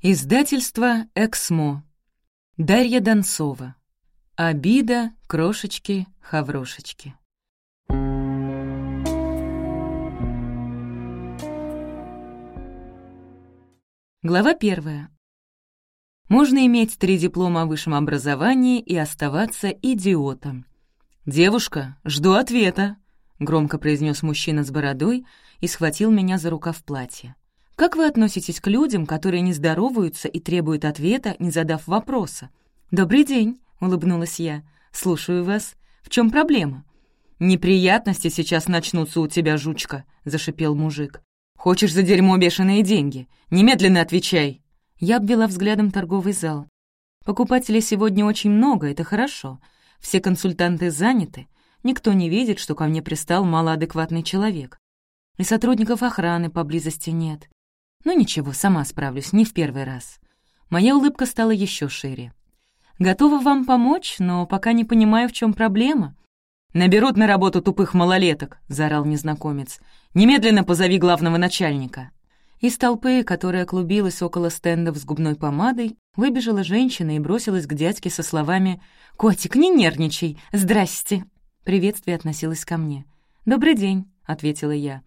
Издательство «Эксмо». Дарья Донцова. Обида, крошечки, хаврошечки. Глава первая. Можно иметь три диплома о высшем образовании и оставаться идиотом. «Девушка, жду ответа», — громко произнес мужчина с бородой и схватил меня за рукав платья. Как вы относитесь к людям, которые не здороваются и требуют ответа, не задав вопроса? «Добрый день», — улыбнулась я. «Слушаю вас. В чем проблема?» «Неприятности сейчас начнутся у тебя, жучка», — зашипел мужик. «Хочешь за дерьмо бешеные деньги? Немедленно отвечай!» Я обвела взглядом торговый зал. Покупателей сегодня очень много, это хорошо. Все консультанты заняты. Никто не видит, что ко мне пристал малоадекватный человек. И сотрудников охраны поблизости нет. Ну ничего, сама справлюсь, не в первый раз. Моя улыбка стала еще шире. Готова вам помочь, но пока не понимаю, в чем проблема. «Наберут на работу тупых малолеток», — заорал незнакомец. «Немедленно позови главного начальника». Из толпы, которая клубилась около стендов с губной помадой, выбежала женщина и бросилась к дядьке со словами «Котик, не нервничай! Здрасте!» Приветствие относилось ко мне. «Добрый день», — ответила я.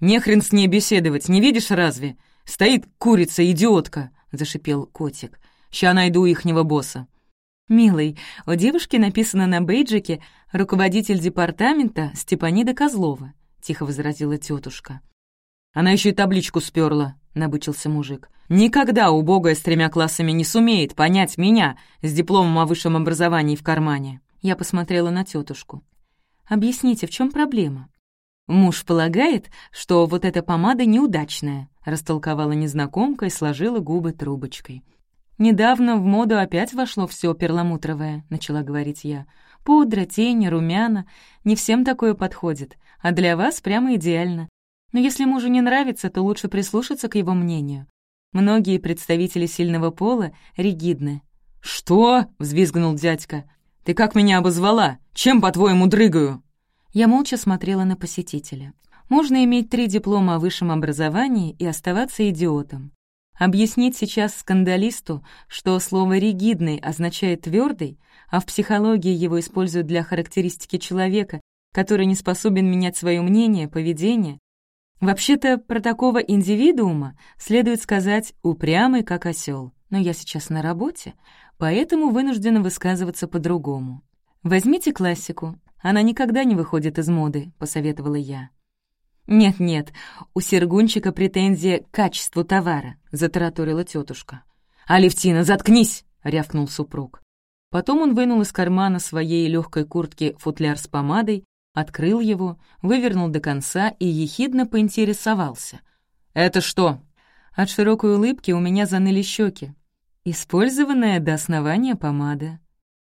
«Не хрен с ней беседовать, не видишь разве? «Стоит курица-идиотка!» — зашипел котик. «Ща найду ихнего босса». «Милый, у девушки написано на бейджике «Руководитель департамента Степанида Козлова», — тихо возразила тетушка. «Она еще и табличку сперла», — набычился мужик. «Никогда убогая с тремя классами не сумеет понять меня с дипломом о высшем образовании в кармане». Я посмотрела на тетушку. «Объясните, в чем проблема?» «Муж полагает, что вот эта помада неудачная», — растолковала незнакомка и сложила губы трубочкой. «Недавно в моду опять вошло все перламутровое», — начала говорить я. «Пудра, тени, румяна. Не всем такое подходит, а для вас прямо идеально. Но если мужу не нравится, то лучше прислушаться к его мнению. Многие представители сильного пола ригидны». «Что?» — взвизгнул дядька. «Ты как меня обозвала? Чем, по-твоему, дрыгаю?» Я молча смотрела на посетителя. Можно иметь три диплома о высшем образовании и оставаться идиотом. Объяснить сейчас скандалисту, что слово «ригидный» означает «твердый», а в психологии его используют для характеристики человека, который не способен менять свое мнение, поведение. Вообще-то про такого индивидуума следует сказать «упрямый, как осел. но я сейчас на работе, поэтому вынуждена высказываться по-другому. Возьмите классику она никогда не выходит из моды», — посоветовала я. «Нет-нет, у Сергунчика претензия к качеству товара», — затараторила тетушка. «Алевтина, заткнись!» — рявкнул супруг. Потом он вынул из кармана своей легкой куртки футляр с помадой, открыл его, вывернул до конца и ехидно поинтересовался. «Это что?» От широкой улыбки у меня заныли щеки. Использованная до основания помада.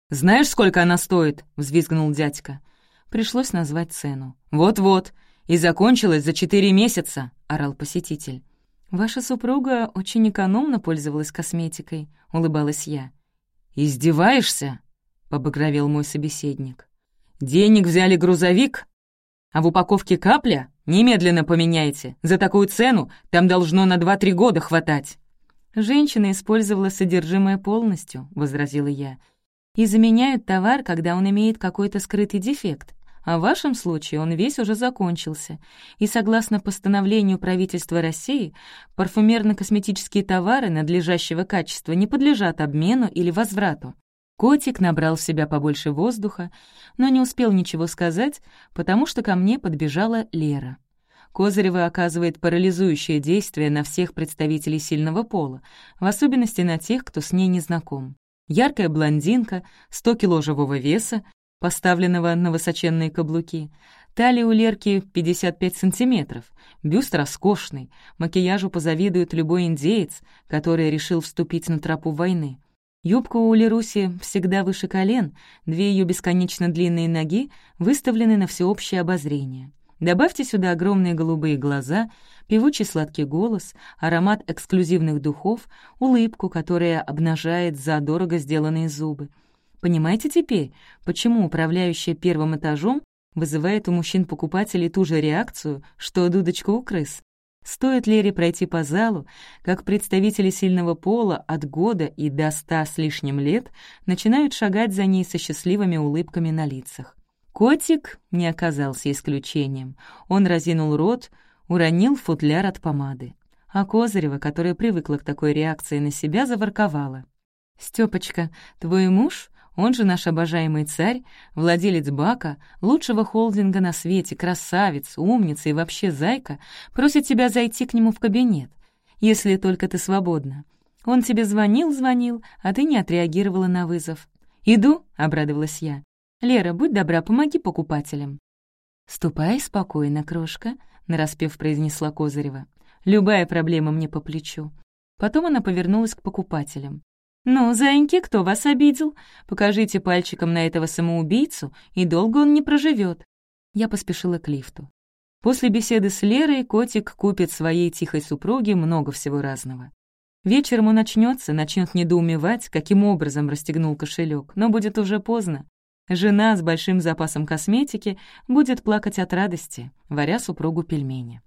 «Знаешь, сколько она стоит?» — взвизгнул дядька. Пришлось назвать цену. «Вот-вот, и закончилась за четыре месяца», — орал посетитель. «Ваша супруга очень экономно пользовалась косметикой», — улыбалась я. «Издеваешься?» — побагровел мой собеседник. «Денег взяли грузовик, а в упаковке капля? Немедленно поменяйте. За такую цену там должно на два-три года хватать». «Женщина использовала содержимое полностью», — возразила я и заменяют товар, когда он имеет какой-то скрытый дефект. А в вашем случае он весь уже закончился, и согласно постановлению правительства России, парфюмерно-косметические товары надлежащего качества не подлежат обмену или возврату. Котик набрал в себя побольше воздуха, но не успел ничего сказать, потому что ко мне подбежала Лера. Козырева оказывает парализующее действие на всех представителей сильного пола, в особенности на тех, кто с ней не знаком. Яркая блондинка, 100 кило живого веса, поставленного на высоченные каблуки. Талия у Лерки 55 сантиметров, бюст роскошный, макияжу позавидует любой индеец, который решил вступить на тропу войны. Юбка у Леруси всегда выше колен, две ее бесконечно длинные ноги выставлены на всеобщее обозрение. Добавьте сюда огромные голубые глаза, певучий сладкий голос, аромат эксклюзивных духов, улыбку, которая обнажает за дорого сделанные зубы. Понимаете теперь, почему управляющая первым этажом вызывает у мужчин-покупателей ту же реакцию, что дудочка у крыс? Стоит Лере пройти по залу, как представители сильного пола от года и до ста с лишним лет начинают шагать за ней со счастливыми улыбками на лицах. Котик не оказался исключением. Он разинул рот, уронил футляр от помады. А Козырева, которая привыкла к такой реакции на себя, заворковала. «Стёпочка, твой муж он же наш обожаемый царь, владелец бака, лучшего холдинга на свете, красавец, умница и вообще зайка, просит тебя зайти к нему в кабинет, если только ты свободна. Он тебе звонил-звонил, а ты не отреагировала на вызов. «Иду», — обрадовалась я. «Лера, будь добра, помоги покупателям». «Ступай спокойно, крошка», — нараспев произнесла Козырева. «Любая проблема мне по плечу». Потом она повернулась к покупателям. «Ну, зайки, кто вас обидел? Покажите пальчиком на этого самоубийцу, и долго он не проживет. Я поспешила к лифту. После беседы с Лерой котик купит своей тихой супруге много всего разного. Вечером он начнется, начнет недоумевать, каким образом расстегнул кошелек, но будет уже поздно. Жена с большим запасом косметики будет плакать от радости, варя супругу пельмени.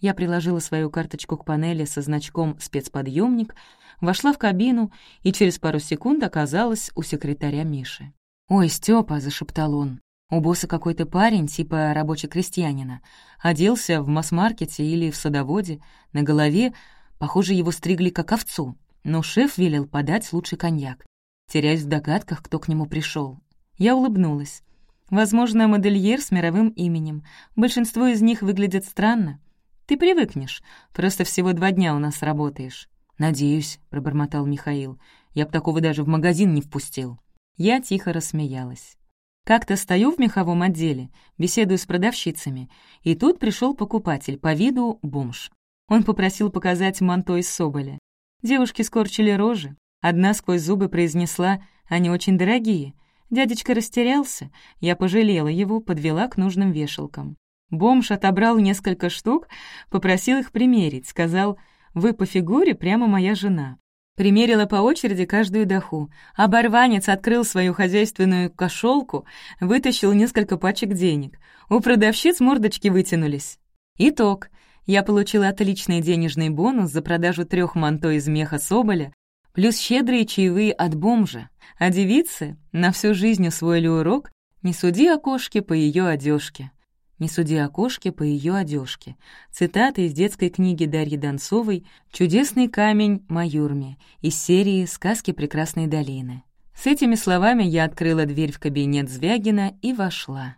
Я приложила свою карточку к панели со значком «Спецподъемник», вошла в кабину и через пару секунд оказалась у секретаря Миши. «Ой, Степа, зашептал он, — «у босса какой-то парень, типа рабочий-крестьянина. Оделся в масс-маркете или в садоводе. На голове, похоже, его стригли как овцу. Но шеф велел подать лучший коньяк. Теряюсь в догадках, кто к нему пришел. Я улыбнулась. Возможно, модельер с мировым именем. Большинство из них выглядят странно. Ты привыкнешь, просто всего два дня у нас работаешь». «Надеюсь», — пробормотал Михаил. «Я б такого даже в магазин не впустил». Я тихо рассмеялась. Как-то стою в меховом отделе, беседую с продавщицами, и тут пришел покупатель, по виду бомж. Он попросил показать манто из соболя. Девушки скорчили рожи. Одна сквозь зубы произнесла «они очень дорогие». Дядечка растерялся, я пожалела его, подвела к нужным вешалкам. Бомж отобрал несколько штук, попросил их примерить, сказал, «Вы по фигуре прямо моя жена». Примерила по очереди каждую доху. Оборванец открыл свою хозяйственную кошелку, вытащил несколько пачек денег. У продавщиц мордочки вытянулись. Итог. Я получила отличный денежный бонус за продажу трех манто из меха соболя, плюс щедрые чаевые от бомжа. А девицы на всю жизнь усвоили урок «Не суди о кошке по ее одежке». «Не суди о кошке по ее одежке». Цитата из детской книги Дарьи Донцовой «Чудесный камень Маюрми» из серии «Сказки прекрасной долины». С этими словами я открыла дверь в кабинет Звягина и вошла.